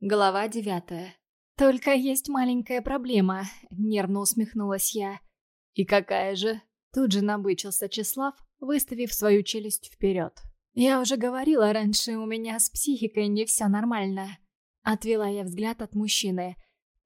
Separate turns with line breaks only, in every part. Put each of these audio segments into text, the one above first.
Глава девятая. «Только есть маленькая проблема», — нервно усмехнулась я. «И какая же?» Тут же набычился Числав, выставив свою челюсть вперед. «Я уже говорила раньше, у меня с психикой не все нормально». Отвела я взгляд от мужчины.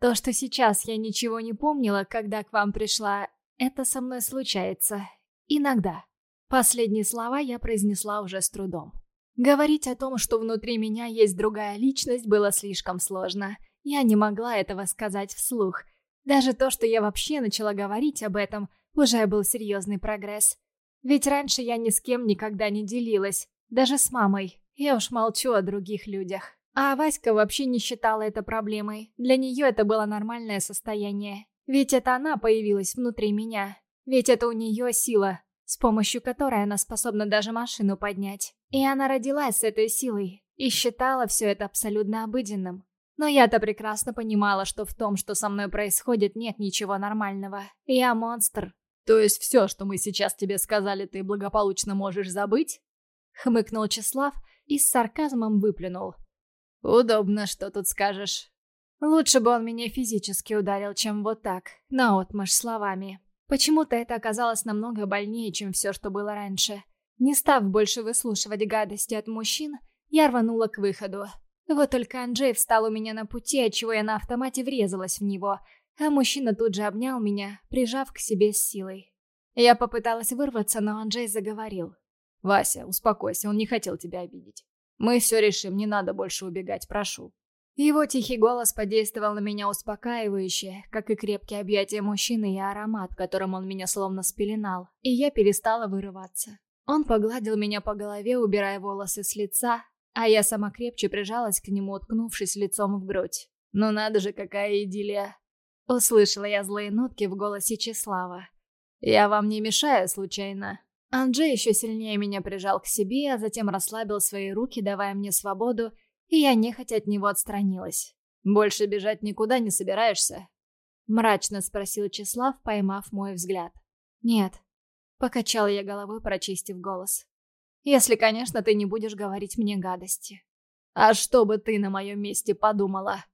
«То, что сейчас я ничего не помнила, когда к вам пришла, это со мной случается. Иногда». Последние слова я произнесла уже с трудом. Говорить о том, что внутри меня есть другая личность, было слишком сложно. Я не могла этого сказать вслух. Даже то, что я вообще начала говорить об этом, уже был серьезный прогресс. Ведь раньше я ни с кем никогда не делилась, даже с мамой. Я уж молчу о других людях. А Васька вообще не считала это проблемой. Для нее это было нормальное состояние. Ведь это она появилась внутри меня. Ведь это у нее сила, с помощью которой она способна даже машину поднять. И она родилась с этой силой и считала все это абсолютно обыденным. Но я-то прекрасно понимала, что в том, что со мной происходит, нет ничего нормального. Я монстр.
То есть все, что мы сейчас тебе сказали, ты благополучно можешь забыть?
Хмыкнул Числав и с сарказмом выплюнул.
Удобно, что тут скажешь.
Лучше бы он меня физически ударил, чем вот так, наотмашь словами. Почему-то это оказалось намного больнее, чем все, что было раньше. Не став больше выслушивать гадости от мужчин, я рванула к выходу. Вот только Анджей встал у меня на пути, отчего я на автомате врезалась в него, а мужчина тут же обнял меня, прижав к себе с силой. Я попыталась вырваться, но Анджей заговорил.
«Вася, успокойся, он не хотел тебя обидеть. Мы все решим, не надо больше убегать, прошу».
Его тихий голос подействовал на меня успокаивающе, как и крепкие объятия мужчины и аромат, которым он меня словно спеленал, и я перестала вырываться. Он погладил меня по голове, убирая волосы с лица, а я сама крепче прижалась к нему, уткнувшись лицом в грудь. «Ну надо же, какая идиллия!» Услышала я злые нотки в голосе Числава.
«Я вам не мешаю, случайно?»
Анджей еще сильнее меня прижал к себе, а затем расслабил свои руки, давая мне свободу, и я нехотя от него отстранилась.
«Больше бежать никуда не собираешься?»
Мрачно спросил Числав, поймав мой взгляд. «Нет». Покачала я головой, прочистив голос. «Если, конечно, ты не будешь говорить мне гадости».
«А что бы ты на моем месте подумала?»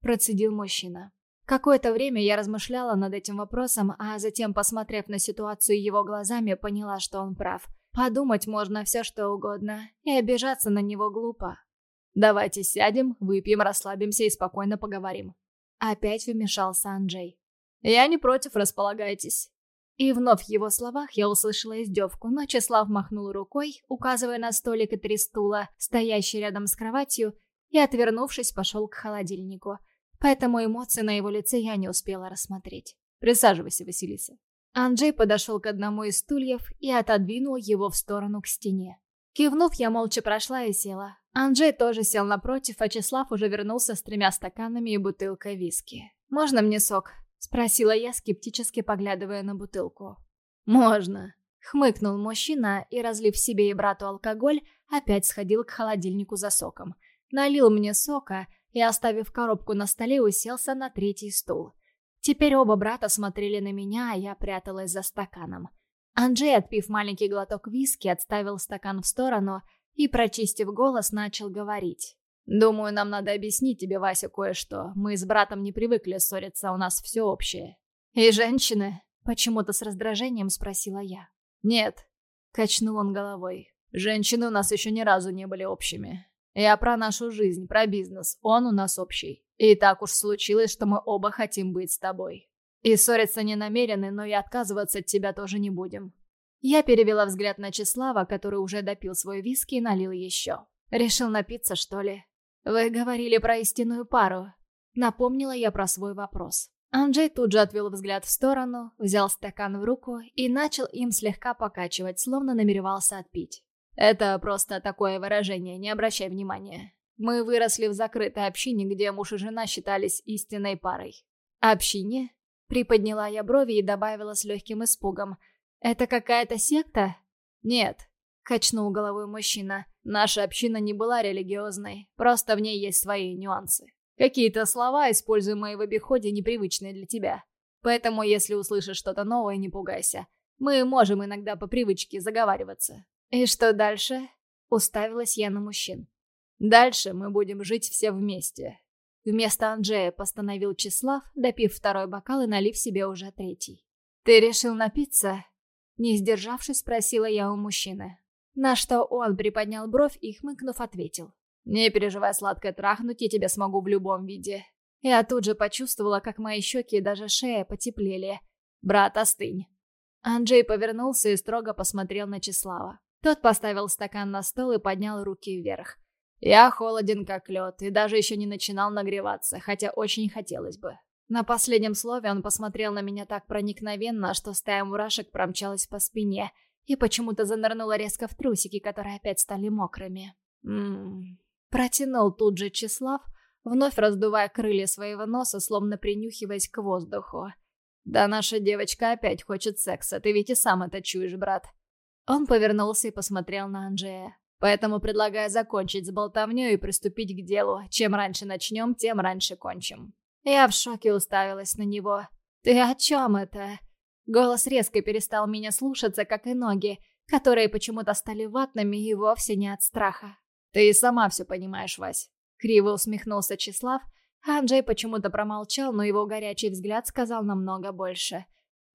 Процедил мужчина. Какое-то время я размышляла над этим вопросом, а затем, посмотрев на ситуацию его глазами, поняла, что он прав. Подумать можно все что угодно, и обижаться на него глупо.
«Давайте сядем, выпьем, расслабимся и спокойно поговорим».
Опять вмешался Анджей.
«Я не против, располагайтесь».
И вновь в его словах я услышала издевку, но Числав махнул рукой, указывая на столик и три стула, стоящие рядом с кроватью, и, отвернувшись, пошел к холодильнику. Поэтому эмоции на его лице я не успела рассмотреть.
«Присаживайся, Василиса».
Анджей подошел к одному из стульев и отодвинул его в сторону к стене. Кивнув, я молча прошла и села. Анджей тоже сел напротив, а Числав уже вернулся с тремя стаканами и бутылкой виски. «Можно мне сок?» — спросила я, скептически поглядывая на бутылку.
«Можно», —
хмыкнул мужчина и, разлив себе и брату алкоголь, опять сходил к холодильнику за соком. Налил мне сока и, оставив коробку на столе, уселся на третий стул. Теперь оба брата смотрели на меня, а я пряталась за стаканом. Анджей, отпив маленький глоток виски, отставил стакан в сторону и, прочистив голос, начал говорить.
«Думаю, нам надо объяснить тебе, Вася, кое-что. Мы с братом не привыкли ссориться, у нас все общее».
«И женщины?» — почему-то с раздражением спросила я.
«Нет», —
качнул он головой.
«Женщины у нас еще ни разу не были общими. Я про нашу жизнь, про бизнес. Он у нас общий. И так уж случилось, что мы оба хотим быть с тобой. И ссориться не намерены, но и отказываться от тебя тоже не будем.
Я перевела взгляд на Числава, который уже допил свой виски и налил еще. Решил напиться, что ли? Вы говорили про истинную пару. Напомнила я про свой вопрос. Анджей тут же отвел взгляд в сторону, взял стакан в руку и начал им слегка покачивать, словно намеревался отпить.
«Это просто такое выражение, не обращай внимания. Мы выросли в закрытой общине, где муж и жена считались истинной парой».
«Общине?» Приподняла я брови и добавила с легким испугом. «Это какая-то секта?»
«Нет», — качнул головой мужчина. «Наша община не была религиозной, просто в ней есть свои нюансы. Какие-то слова, используемые в обиходе, непривычные для тебя. Поэтому, если услышишь что-то новое, не пугайся. Мы можем иногда по привычке заговариваться».
«И что дальше?» — уставилась я на мужчин.
«Дальше мы будем жить все вместе.
Вместо Анджея постановил Числав, допив второй бокал и налив себе уже третий. «Ты решил напиться?» Не сдержавшись, спросила я у мужчины. На что он приподнял бровь и, хмыкнув, ответил. «Не переживай, сладкое, трахнуть я тебя смогу в любом виде». Я тут же почувствовала, как мои щеки и даже шея потеплели. «Брат, остынь». Анджей повернулся и строго посмотрел на Числава. Тот поставил стакан на стол и поднял руки вверх. «Я холоден как лед и даже еще не начинал нагреваться, хотя очень хотелось бы». На последнем слове он посмотрел на меня так проникновенно, что стая мурашек промчалась по спине и почему-то занырнула резко в трусики, которые опять стали мокрыми. Ммм... Протянул тут же Числав, вновь раздувая крылья своего носа, словно принюхиваясь к воздуху. «Да наша девочка опять хочет секса, ты ведь и сам это чуешь, брат». Он повернулся и посмотрел на Анджея. «Поэтому предлагаю закончить с болтовней и приступить к делу. Чем раньше начнем, тем раньше кончим». Я в шоке уставилась на него. «Ты о чем это?» Голос резко перестал меня слушаться, как и ноги, которые почему-то стали ватными и вовсе не от страха. «Ты и сама все понимаешь, Вась». Криво усмехнулся Числав, а Анджей почему-то промолчал, но его горячий взгляд сказал намного больше.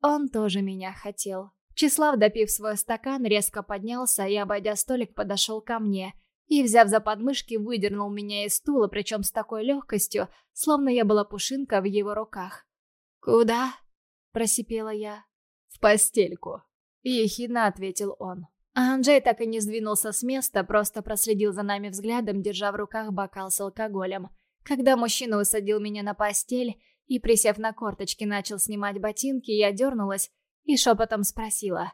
Он тоже меня хотел. Числав, допив свой стакан, резко поднялся и, обойдя столик, подошел ко мне и, взяв за подмышки, выдернул меня из стула, причем с такой легкостью, словно я была пушинка в его руках. «Куда?» – просипела я. «В постельку», – ехидно ответил он. А Анджей так и не сдвинулся с места, просто проследил за нами взглядом, держа в руках бокал с алкоголем. Когда мужчина усадил меня на постель и, присев на корточки, начал снимать ботинки, я дернулась и шепотом спросила.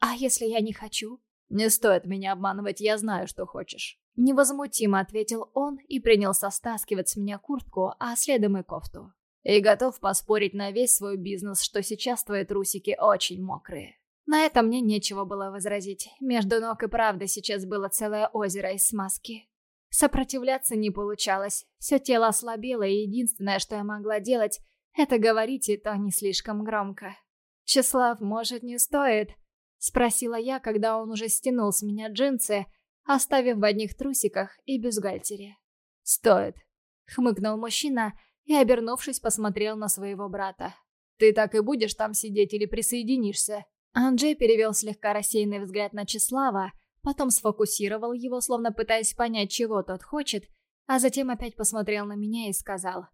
«А если я не хочу?» «Не стоит меня обманывать, я знаю, что хочешь». Невозмутимо ответил он и принялся стаскивать с меня куртку, а следом и кофту. И готов поспорить на весь свой бизнес, что сейчас твои трусики очень мокрые. На это мне нечего было возразить. Между ног и правда сейчас было целое озеро из смазки. Сопротивляться не получалось. Все тело ослабело, и единственное, что я могла делать, это говорить, и то не слишком громко. «Числав, может, не стоит?» — спросила я, когда он уже стянул с меня джинсы, оставив в одних трусиках и бюстгальтере. «Стоит», — хмыкнул мужчина и, обернувшись, посмотрел на своего брата. «Ты так и будешь там сидеть или присоединишься?» Анджей перевел слегка рассеянный взгляд на Числава, потом сфокусировал его, словно пытаясь понять, чего тот хочет, а затем опять посмотрел на меня и сказал.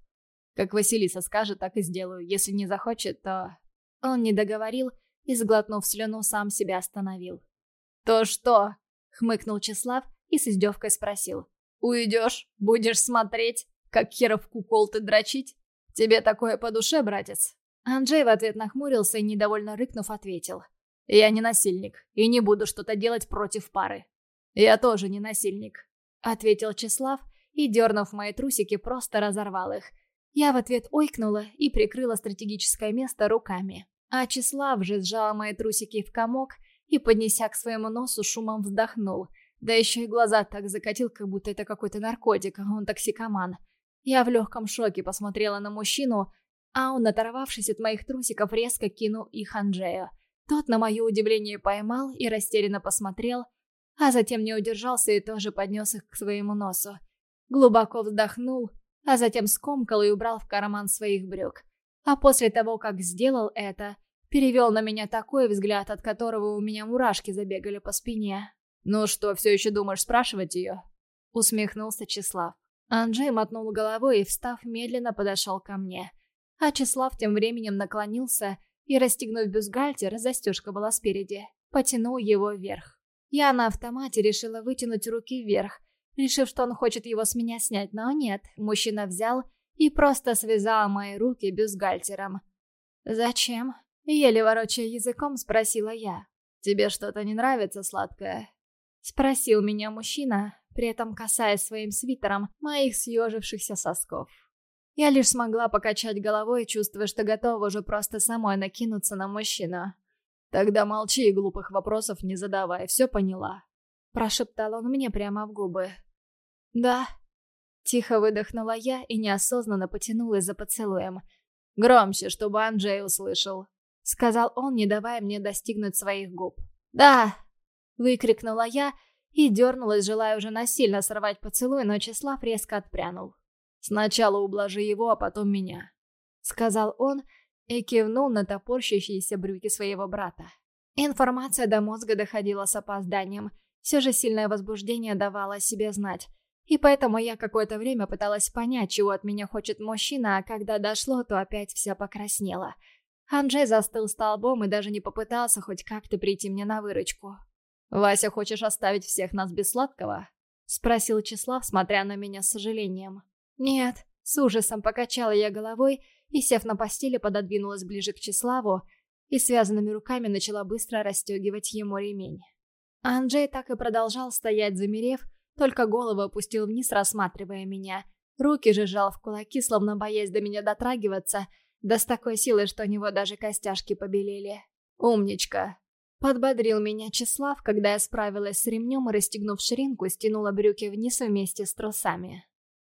«Как Василиса скажет, так и сделаю. Если не захочет, то...» Он не договорил и, сглотнув слюну, сам себя остановил. «То что?» — хмыкнул Числав и с издевкой спросил. «Уйдешь? Будешь смотреть, как херов кукол ты дрочить? Тебе такое по душе, братец?» Анджей в ответ нахмурился и, недовольно рыкнув, ответил. «Я не насильник и не буду что-то делать против пары». «Я тоже не насильник», — ответил Числав и, дернув мои трусики, просто разорвал их. Я в ответ ойкнула и прикрыла стратегическое место руками. А Числав же сжал мои трусики в комок и, поднеся к своему носу, шумом вздохнул. Да еще и глаза так закатил, как будто это какой-то наркотик, а он токсикоман. Я в легком шоке посмотрела на мужчину, а он, оторвавшись от моих трусиков, резко кинул их Анджею. Тот, на мое удивление, поймал и растерянно посмотрел, а затем не удержался и тоже поднес их к своему носу. Глубоко вздохнул, а затем скомкал и убрал в карман своих брюк. А после того, как сделал это, перевел на меня такой взгляд, от которого у меня мурашки забегали по спине. «Ну что, все еще думаешь спрашивать ее?» Усмехнулся Числав. Анджей мотнул головой и, встав, медленно подошел ко мне. А Числав тем временем наклонился и, расстегнув бюстгальтер, застежка была спереди, потянул его вверх. Я на автомате решила вытянуть руки вверх, решив, что он хочет его с меня снять, но нет, мужчина взял и просто связал мои руки бюстгальтером. «Зачем?» — еле ворочая языком, спросила я. «Тебе что-то не нравится, сладкое?» Спросил меня мужчина, при этом касаясь своим свитером моих съежившихся сосков. Я лишь смогла покачать головой, чувствуя, что готова уже просто самой накинуться на мужчину. «Тогда молчи и глупых вопросов не задавай, все поняла?» Прошептал он мне прямо в губы. «Да». Тихо выдохнула я и неосознанно потянулась за поцелуем. «Громче, чтобы Анджей услышал», — сказал он, не давая мне достигнуть своих губ. «Да!» — выкрикнула я и дернулась, желая уже насильно сорвать поцелуй, но Числав резко отпрянул.
Сначала ублажи его, а потом меня», — сказал он и кивнул на топорщащиеся брюки своего брата. Информация до мозга доходила с опозданием. Все же сильное возбуждение давало о себе знать. И поэтому я какое-то время пыталась понять, чего от меня хочет мужчина, а когда дошло, то опять вся покраснела. Анджей застыл столбом и даже не попытался хоть как-то прийти мне на выручку. «Вася, хочешь оставить всех нас без сладкого?» — спросил Числав, смотря на меня с сожалением. «Нет», — с ужасом покачала я головой и, сев на постели, пододвинулась ближе к Числаву и связанными руками начала быстро расстегивать ему ремень. Анджей так и продолжал стоять, замерев, только голову опустил вниз, рассматривая меня. Руки же жал в кулаки, словно боясь до меня дотрагиваться, да с такой силой, что у него даже костяшки побелели. «Умничка!» Подбодрил меня Числав, когда я справилась с ремнем и, расстегнув ширинку, стянула брюки вниз вместе с трусами.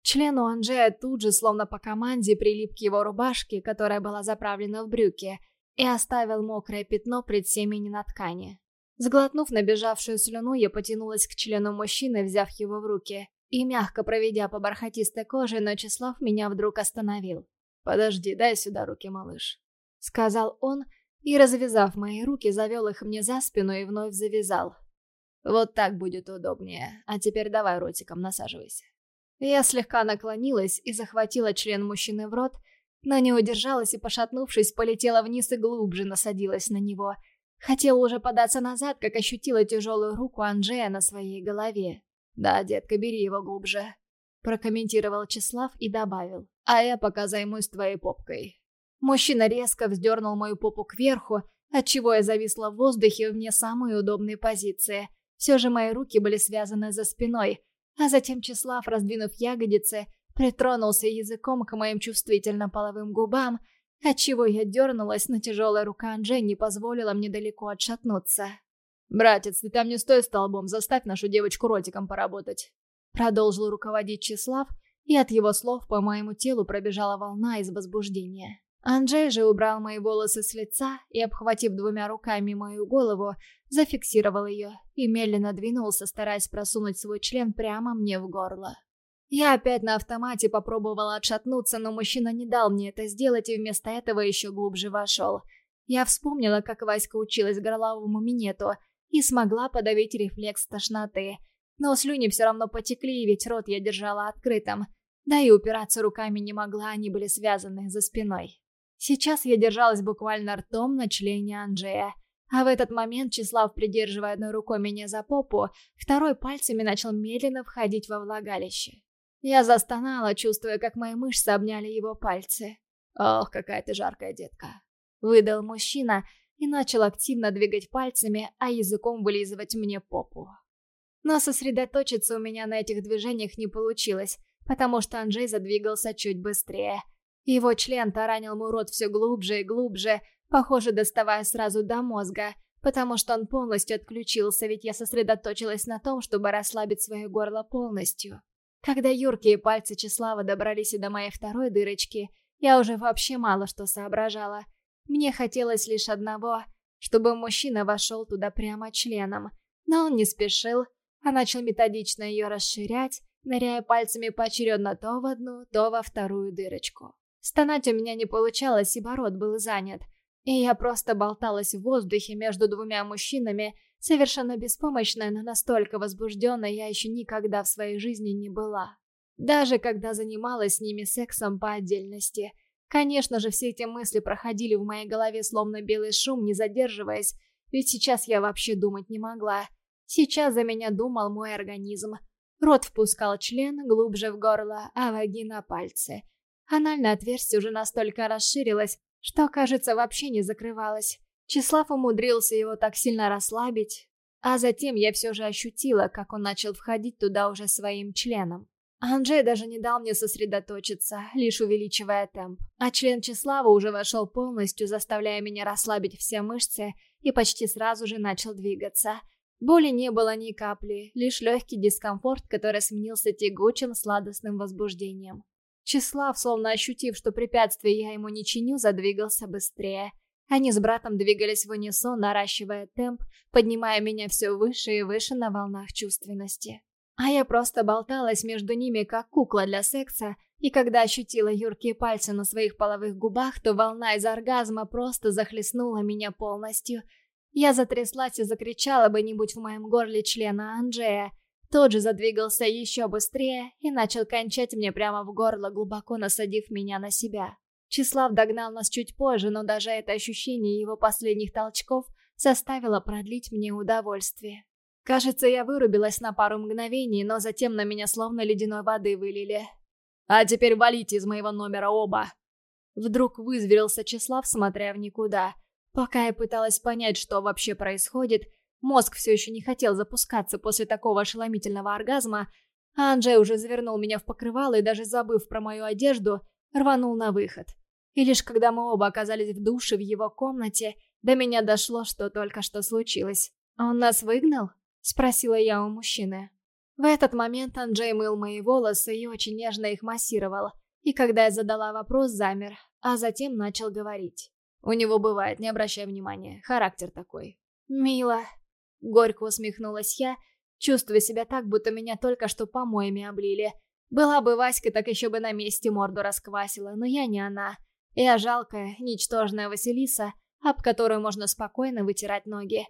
Член у Анджея тут же, словно по команде, прилип к его рубашке, которая была заправлена в брюки, и оставил мокрое пятно пред семени на ткани. Сглотнув набежавшую слюну, я потянулась к члену мужчины, взяв его в руки, и мягко проведя по бархатистой коже, но Числав меня вдруг остановил. «Подожди, дай сюда руки, малыш», — сказал он, и, развязав мои руки, завел их мне за спину и вновь завязал. «Вот так будет удобнее, а теперь давай ротиком насаживайся». Я слегка наклонилась и захватила член мужчины в рот, но не удержалась и, пошатнувшись, полетела вниз и глубже насадилась на него — Хотела уже податься назад, как ощутила тяжелую руку Анжея на своей голове. «Да, детка, бери его глубже», — прокомментировал Числав и добавил. «А я пока займусь твоей попкой». Мужчина резко вздернул мою попу кверху, отчего я зависла в воздухе в не самой удобной позиции. Все же мои руки были связаны за спиной, а затем Числав, раздвинув ягодицы, притронулся языком к моим чувствительно половым губам, Отчего я дернулась, но тяжелая рука Анжей не позволила мне далеко отшатнуться. «Братец, ты там не стой столбом, заставь нашу девочку ротиком поработать», продолжил руководить Числав, и от его слов по моему телу пробежала волна из возбуждения. Анджей же убрал мои волосы с лица и, обхватив двумя руками мою голову, зафиксировал ее и медленно двинулся, стараясь просунуть свой член прямо мне в горло. Я опять на автомате попробовала отшатнуться, но мужчина не дал мне это сделать и вместо этого еще глубже вошел. Я вспомнила, как Васька училась горловому минету и смогла подавить рефлекс тошноты. Но слюни все равно потекли, ведь рот я держала открытым. Да и упираться руками не могла, они были связаны за спиной. Сейчас я держалась буквально ртом на члене Анджея. А в этот момент Числав, придерживая одной рукой меня за попу, второй пальцами начал медленно входить во влагалище. Я застонала, чувствуя, как мои мышцы обняли его пальцы. «Ох, какая ты жаркая детка!» Выдал мужчина и начал активно двигать пальцами, а языком вылизывать мне попу. Но сосредоточиться у меня на этих движениях не получилось, потому что Анджей задвигался чуть быстрее. Его член таранил мой рот все глубже и глубже, похоже, доставая сразу до мозга, потому что он полностью отключился, ведь я сосредоточилась на том, чтобы расслабить свое горло полностью. Когда юркие пальцы Числава добрались и до моей второй дырочки, я уже вообще мало что соображала. Мне хотелось лишь одного, чтобы мужчина вошел туда прямо членом. Но он не спешил, а начал методично ее расширять, ныряя пальцами поочередно то в одну, то во вторую дырочку. Стонать у меня не получалось, ибо рот был занят, и я просто болталась в воздухе между двумя мужчинами, Совершенно беспомощная, но настолько возбужденная я еще никогда в своей жизни не была. Даже когда занималась с ними сексом по отдельности. Конечно же, все эти мысли проходили в моей голове словно белый шум, не задерживаясь, ведь сейчас я вообще думать не могла. Сейчас за меня думал мой организм. Рот впускал член глубже в горло, а вагина пальцы. Анальное отверстие уже настолько расширилось, что, кажется, вообще не закрывалось. Числав умудрился его так сильно расслабить, а затем я все же ощутила, как он начал входить туда уже своим членом. Анджей даже не дал мне сосредоточиться, лишь увеличивая темп. А член Числава уже вошел полностью, заставляя меня расслабить все мышцы, и почти сразу же начал двигаться. Боли не было ни капли, лишь легкий дискомфорт, который сменился тягучим сладостным возбуждением. Числав, словно ощутив, что препятствия я ему не чиню, задвигался быстрее – они с братом двигались в унисон, наращивая темп, поднимая меня все выше и выше на волнах чувственности. А я просто болталась между ними, как кукла для секса,
и когда ощутила юркие пальцы на своих половых губах, то волна из оргазма просто захлестнула меня полностью. Я затряслась и закричала бы, не будь в моем горле члена Анджея. Тот же задвигался еще быстрее и начал кончать мне прямо в горло, глубоко насадив меня на себя. Числав догнал нас чуть позже, но даже это ощущение его последних толчков заставило продлить мне удовольствие. Кажется, я вырубилась на пару мгновений, но затем на меня словно ледяной воды вылили. «А теперь валите из моего номера оба!» Вдруг вызверился Числав, смотря в никуда. Пока я пыталась понять, что вообще происходит, мозг все еще не хотел запускаться после такого ошеломительного оргазма, а Анджей уже завернул меня в покрывало и даже забыв про мою одежду, рванул на выход. И лишь когда мы оба оказались в душе в его комнате, до меня дошло, что только что случилось. «Он нас выгнал?» — спросила я у мужчины. В этот момент Анджей мыл мои волосы и очень нежно их массировал. И когда я задала вопрос, замер, а затем начал говорить. У него бывает, не обращай внимания, характер такой. «Мило», — горько усмехнулась я, чувствуя себя так, будто меня только что помоями облили. Была бы Васька, так еще бы на месте морду расквасила, но я не она. Я жалкая, ничтожная Василиса, об которую можно спокойно вытирать ноги.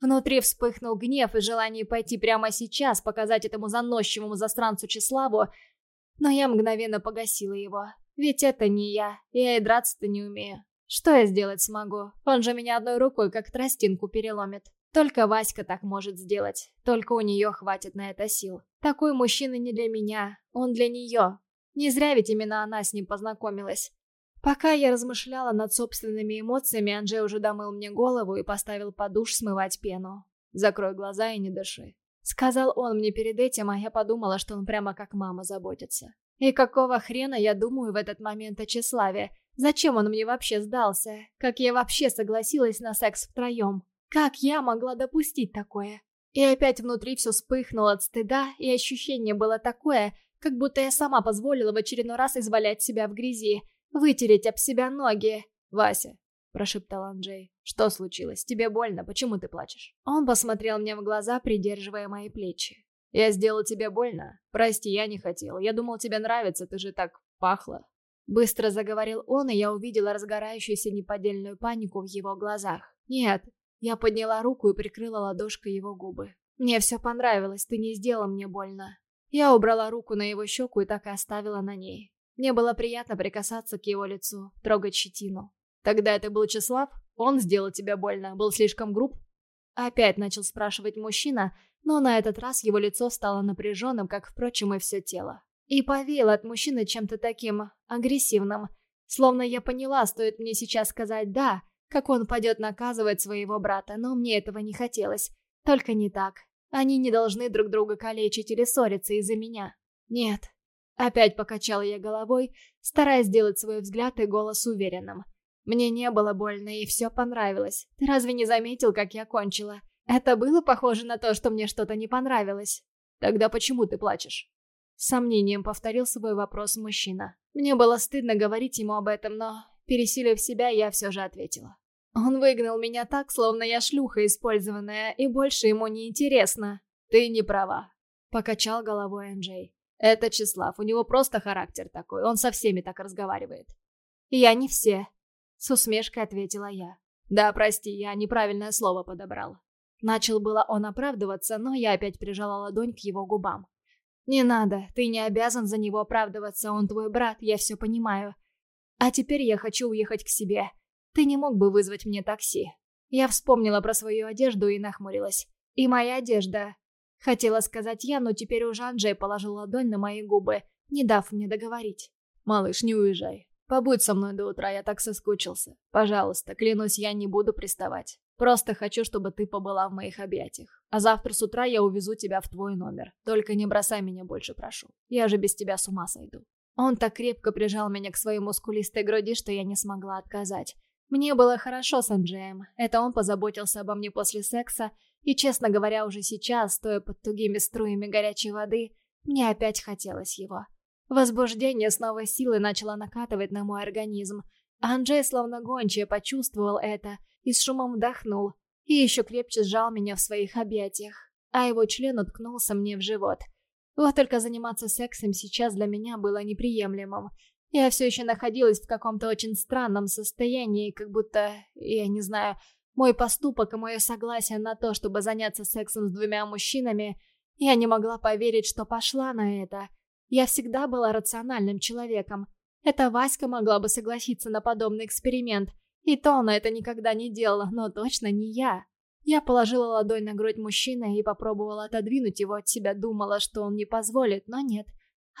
Внутри вспыхнул гнев и желание пойти прямо сейчас, показать этому заносчивому застранцу Числаву, но я мгновенно погасила его. Ведь это не я, я и драться-то не умею. Что я сделать смогу? Он же меня одной рукой как тростинку переломит. Только Васька так может сделать. Только у нее хватит на это сил. Такой мужчина не для меня, он для нее. Не зря ведь именно она с ним познакомилась. Пока я размышляла над собственными эмоциями, Анджей уже домыл мне голову и поставил под душ смывать пену. «Закрой глаза и не дыши». Сказал он мне перед этим, а я подумала, что он прямо как мама заботится. И какого хрена я думаю в этот момент о тщеславе? Зачем он мне вообще сдался? Как я вообще согласилась на секс втроем? Как я могла допустить такое? И опять внутри все вспыхнуло от стыда, и ощущение было такое, как будто я сама позволила в очередной раз извалять себя в грязи, вытереть об себя ноги. «Вася», — прошептал Анджей, — «что случилось? Тебе больно? Почему ты плачешь?» Он посмотрел мне в глаза, придерживая мои плечи. «Я сделал тебе больно? Прости, я не хотел. Я думал, тебе нравится, ты же так пахла». Быстро заговорил он, и я увидела разгорающуюся неподдельную панику в его глазах. «Нет». Я подняла руку и прикрыла ладошкой его губы. «Мне все понравилось, ты не сделал мне больно». Я убрала руку на его щеку и так и оставила на ней. Мне было приятно прикасаться к его лицу, трогать щетину. Тогда это был Числав? Он сделал тебе больно, был слишком груб? Опять начал спрашивать мужчина, но на этот раз его лицо стало напряженным, как, впрочем, и все тело. И повеяло от мужчины чем-то таким агрессивным. Словно я поняла, стоит мне сейчас сказать «да», как он пойдет наказывать своего брата, но мне этого не хотелось. Только не так. Они не должны друг друга калечить или ссориться из-за меня. Нет, Опять покачала я головой, стараясь сделать свой взгляд и голос уверенным. Мне не было больно, и все понравилось. Ты разве не заметил, как я кончила? Это было похоже на то, что мне что-то не понравилось. Тогда почему ты плачешь? С сомнением повторил свой вопрос мужчина. Мне было стыдно говорить ему об этом, но, пересилив себя, я все же ответила. Он выгнал меня так, словно я шлюха использованная, и больше ему не интересно. Ты не права. Покачал головой Энджей. Это Числав, у него просто характер такой, он со всеми так разговаривает. Я не все, с усмешкой ответила я. Да, прости, я неправильное слово подобрал. Начал было он оправдываться, но я опять прижала ладонь к его губам. «Не надо, ты не обязан за него оправдываться, он твой брат, я все понимаю. А теперь я хочу уехать к себе. Ты не мог бы вызвать мне такси?» Я вспомнила про свою одежду и нахмурилась. «И моя одежда. Хотела сказать я, но теперь уже Анджей положил ладонь на мои губы, не дав мне договорить. «Малыш, не уезжай. Побудь со мной до утра, я так соскучился. Пожалуйста, клянусь, я не буду приставать. Просто хочу, чтобы ты побыла в моих объятиях. А завтра с утра я увезу тебя в твой номер. Только не бросай меня больше, прошу. Я же без тебя с ума сойду». Он так крепко прижал меня к своей мускулистой груди, что я не смогла отказать. Мне было хорошо с Анджеем. Это он позаботился обо мне после секса, и, честно говоря, уже сейчас, стоя под тугими струями горячей воды, мне опять хотелось его. Возбуждение с новой силой начало накатывать на мой организм. Анджей, словно гончая, почувствовал это и с шумом вдохнул, и еще крепче сжал меня в своих объятиях, а его член уткнулся мне в живот. Вот только заниматься сексом сейчас для меня было неприемлемым. Я все еще находилась в каком-то очень странном состоянии, как будто, я не знаю, мой поступок и мое согласие на то, чтобы заняться сексом с двумя мужчинами, я не могла поверить, что пошла на это. Я всегда была рациональным человеком. Эта Васька могла бы согласиться на подобный эксперимент, и то она это никогда не делала, но точно не я. Я положила ладонь на грудь мужчины и попробовала отодвинуть его от себя, думала, что он не позволит, но нет.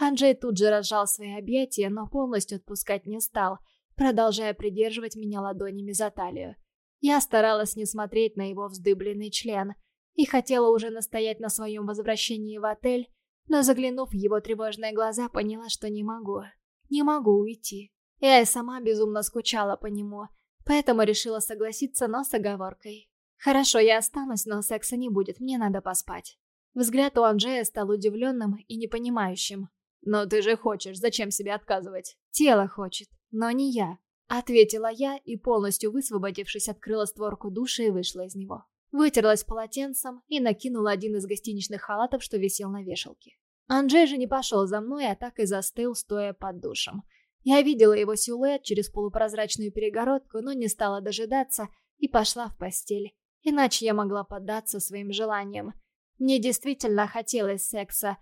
Анджей тут же разжал свои объятия, но полностью отпускать не стал, продолжая придерживать меня ладонями за талию. Я старалась не смотреть на его вздыбленный член и хотела уже настоять на своем возвращении в отель, но заглянув в его тревожные глаза, поняла, что не могу. Не могу уйти. Я и сама безумно скучала по нему, поэтому решила согласиться, но с оговоркой. «Хорошо, я останусь, но секса не будет, мне надо поспать». Взгляд у Анджея стал удивленным и непонимающим. «Но ты же хочешь, зачем себе отказывать?» «Тело хочет, но не я», — ответила я и, полностью высвободившись, открыла створку душа и вышла из него. Вытерлась полотенцем и накинула один из гостиничных халатов, что висел на вешалке. Анджей же не пошел за мной, а так и застыл, стоя под душем. Я видела его силуэт через полупрозрачную перегородку, но не стала дожидаться и пошла в постель. Иначе я могла поддаться своим желаниям. Мне действительно хотелось секса.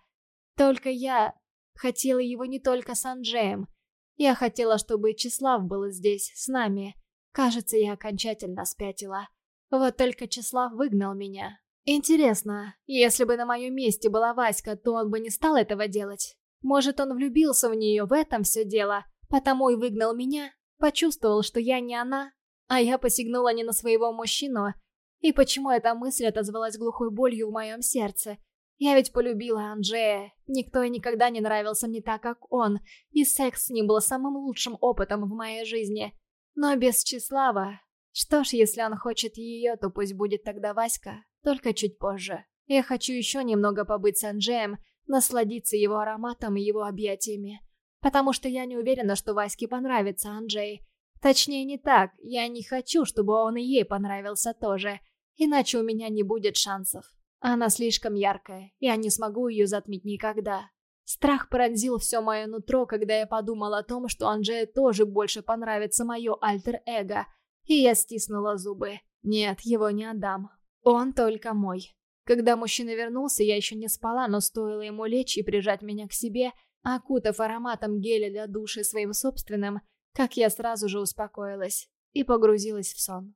Только я хотела его не только с Анджеем. Я хотела, чтобы Числав был здесь, с нами. Кажется, я окончательно спятила. Вот только Числав выгнал меня. Интересно, если бы на моем месте была Васька, то он бы не стал этого делать? Может, он влюбился в нее, в этом все дело, потому и выгнал меня? Почувствовал, что я не она, а я посягнула не на своего мужчину, и почему эта мысль отозвалась глухой болью в моем сердце? Я ведь полюбила Анджея. Никто и никогда не нравился мне так, как он. И секс с ним был самым лучшим опытом в моей жизни. Но без Числава... Что ж, если он хочет ее, то пусть будет тогда Васька. Только чуть позже. Я хочу еще немного побыть с Анджеем, насладиться его ароматом и его объятиями. Потому что я не уверена, что Ваське понравится Анджей. Точнее, не так. Я не хочу, чтобы он и ей понравился тоже. Иначе у меня не будет шансов. Она слишком яркая, я не смогу ее затмить никогда. Страх пронзил все мое нутро, когда я подумал о том, что Анджее тоже больше понравится мое альтер-эго, и я стиснула зубы. Нет, его не отдам. Он только мой. Когда мужчина вернулся, я еще не спала, но стоило ему лечь и прижать меня к себе, окутав ароматом геля для души своим собственным, как я сразу же успокоилась и погрузилась в сон.